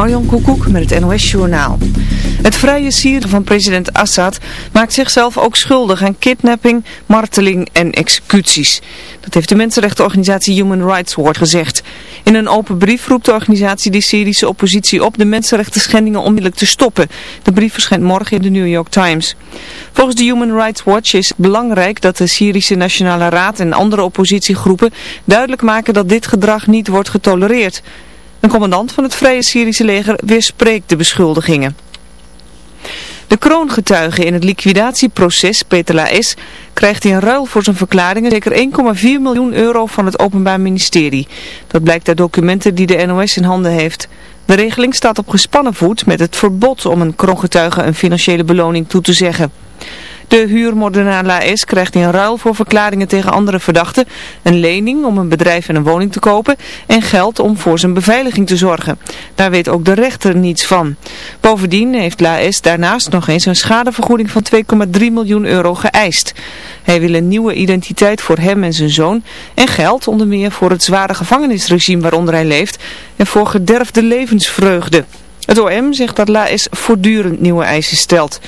Marjon Koekoek met het NOS-journaal. Het vrije Syrië van president Assad maakt zichzelf ook schuldig aan kidnapping, marteling en executies. Dat heeft de mensenrechtenorganisatie Human Rights Watch gezegd. In een open brief roept de organisatie de Syrische oppositie op de mensenrechten schendingen onmiddellijk te stoppen. De brief verschijnt morgen in de New York Times. Volgens de Human Rights Watch is het belangrijk dat de Syrische Nationale Raad en andere oppositiegroepen duidelijk maken dat dit gedrag niet wordt getolereerd. Een commandant van het Vrije Syrische leger weerspreekt de beschuldigingen. De kroongetuige in het liquidatieproces, Peter Laes, krijgt in ruil voor zijn verklaringen zeker 1,4 miljoen euro van het Openbaar Ministerie. Dat blijkt uit documenten die de NOS in handen heeft. De regeling staat op gespannen voet met het verbod om een kroongetuige een financiële beloning toe te zeggen. De huurmoordenaar Laes krijgt in ruil voor verklaringen tegen andere verdachten een lening om een bedrijf en een woning te kopen en geld om voor zijn beveiliging te zorgen. Daar weet ook de rechter niets van. Bovendien heeft Laes daarnaast nog eens een schadevergoeding van 2,3 miljoen euro geëist. Hij wil een nieuwe identiteit voor hem en zijn zoon en geld onder meer voor het zware gevangenisregime waaronder hij leeft en voor gederfde levensvreugde. Het OM zegt dat Laes voortdurend nieuwe eisen stelt.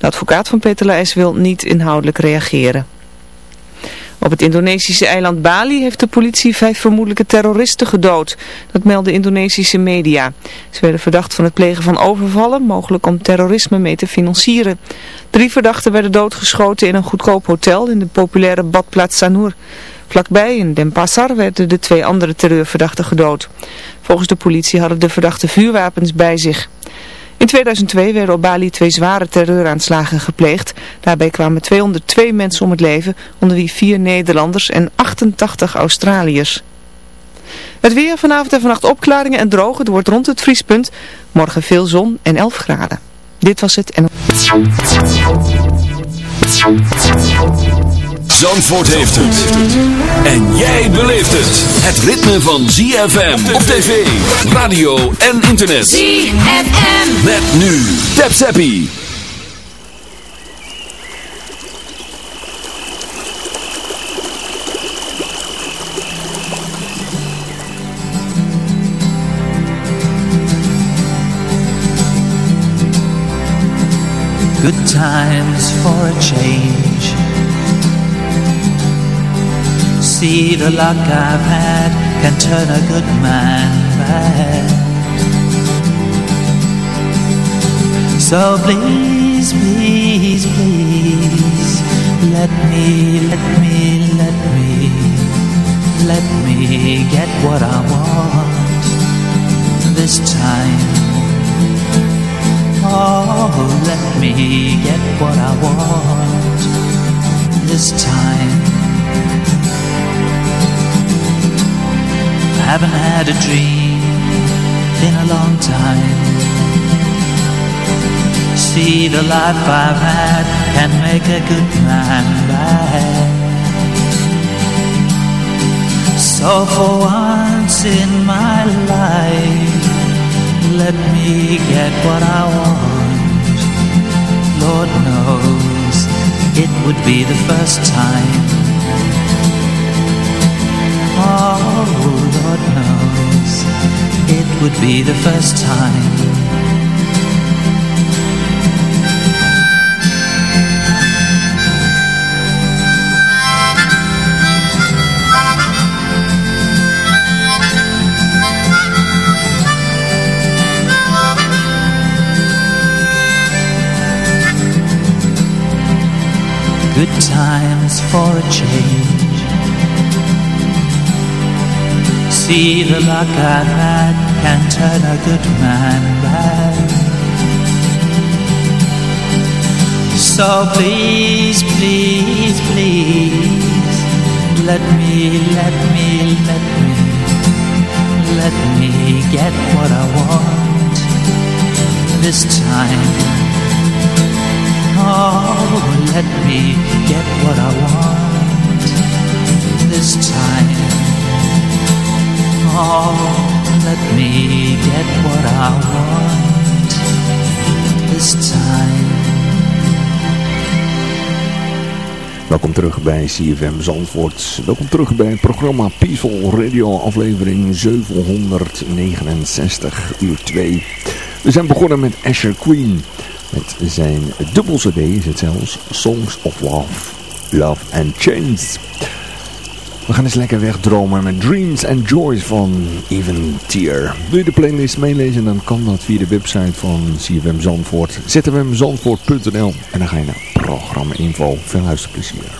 De advocaat van Peter Laes wil niet inhoudelijk reageren. Op het Indonesische eiland Bali heeft de politie vijf vermoedelijke terroristen gedood. Dat melden Indonesische media. Ze werden verdacht van het plegen van overvallen, mogelijk om terrorisme mee te financieren. Drie verdachten werden doodgeschoten in een goedkoop hotel in de populaire badplaats Sanur. Vlakbij in Denpasar werden de twee andere terreurverdachten gedood. Volgens de politie hadden de verdachten vuurwapens bij zich. In 2002 werden op Bali twee zware terreuraanslagen gepleegd. Daarbij kwamen 202 mensen om het leven, onder wie vier Nederlanders en 88 Australiërs. Het weer vanavond en vannacht opklaringen en droog. Het wordt rond het vriespunt. Morgen veel zon en 11 graden. Dit was het en... Zandvoort heeft het. En jij beleeft het. Het ritme van ZFM op tv, radio en internet. ZFM. Met nu. Tap Zappie. Good times for a change see the luck I've had can turn a good man bad. So please, please, please, let me, let me, let me, let me get what I want this time. Oh, let me get what I want this time. Haven't had a dream in a long time. See, the life I've had can make a good man bad. So for once in my life, let me get what I want. Lord knows it would be the first time Oh, Lord knows it would be the first time. Good times for a change see the luck I've had can turn a good man bad. So please, please, please, let me, let me, let me, let me get what I want this time. Oh, let me get what I want this time. Oh, let me get what I want this time. Welkom terug bij CFM Zandvoort. Welkom terug bij het programma Peaceful Radio aflevering 769 uur 2. We zijn begonnen met Asher Queen. Met zijn dubbel cd is het zelfs. Songs of Love, Love and Chains. We gaan eens lekker wegdromen met Dreams and Joys van Even Tier. Wil je de playlist meelezen, dan kan dat via de website van CFM Zandvoort. zfmzandvoort.nl En dan ga je naar programma info. Veel luisterplezier.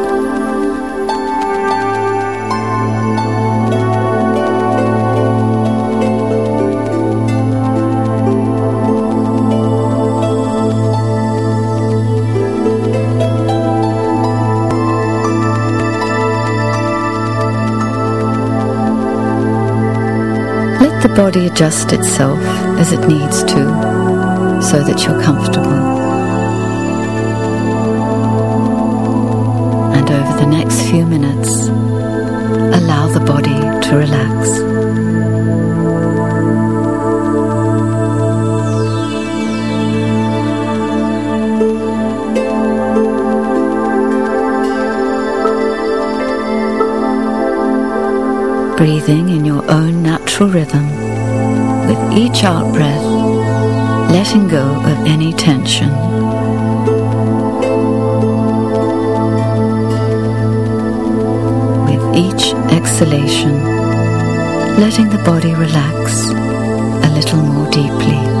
The body adjust itself as it needs to so that you're comfortable. And over the next few minutes, allow the body to relax. Breathing in your own natural rhythm with each out breath, letting go of any tension. With each exhalation, letting the body relax a little more deeply.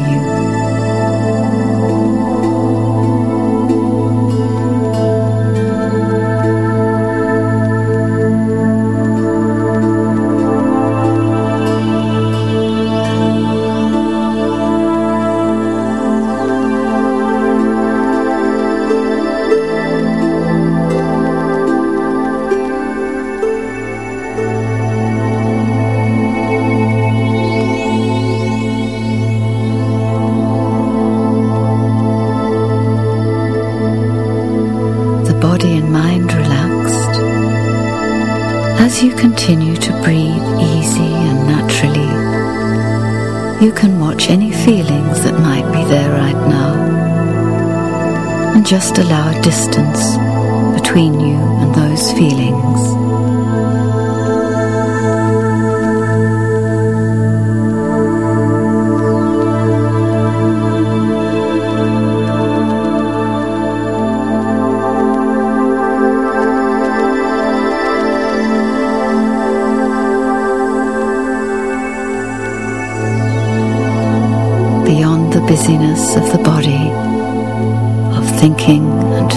just allow a distance between you and those feelings. Beyond the busyness of the body,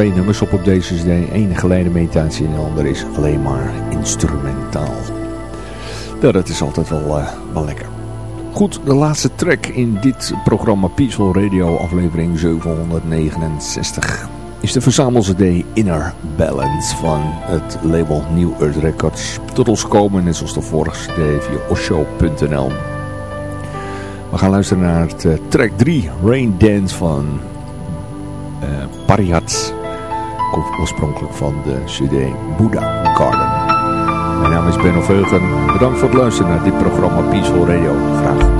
Twee nummers op op deze cd. Eén geleide meditatie en de andere is alleen maar instrumentaal. Nou, dat is altijd wel, uh, wel lekker. Goed, de laatste track in dit programma Peaceful Radio aflevering 769 is de verzamel-cd Inner Balance van het label New Earth Records. Tot ons komen, net zoals de vorige cd via osho.nl. We gaan luisteren naar het, uh, track 3, Rain Dance van uh, Parihat. komt oorspronkelijk van de CD Buddha Garden. Mijn naam is Benno Veugen. Bedankt voor het luisteren naar dit programma Peaceful Radio. Graag